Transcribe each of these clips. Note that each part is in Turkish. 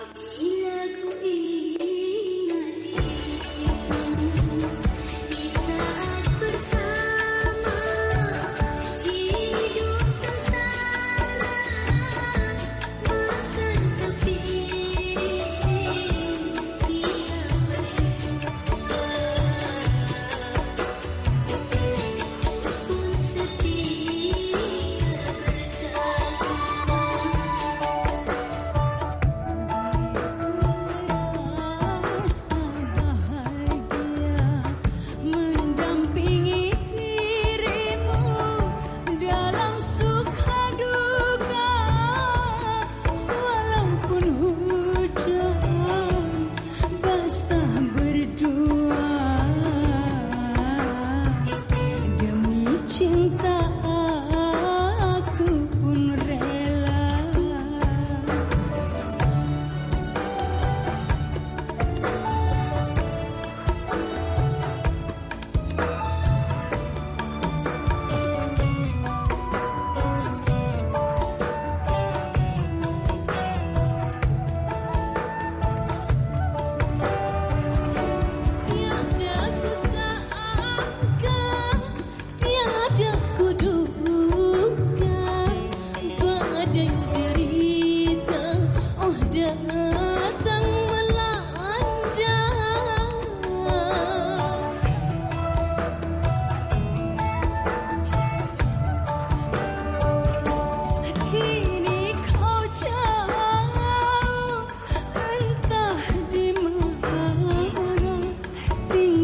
of me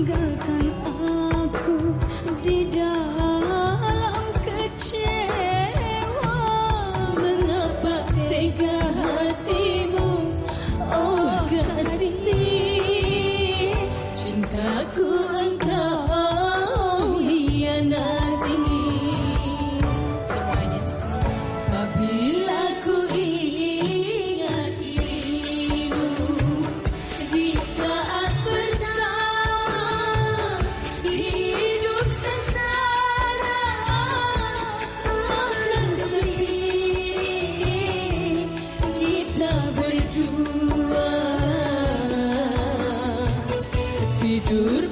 single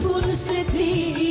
pun setinggal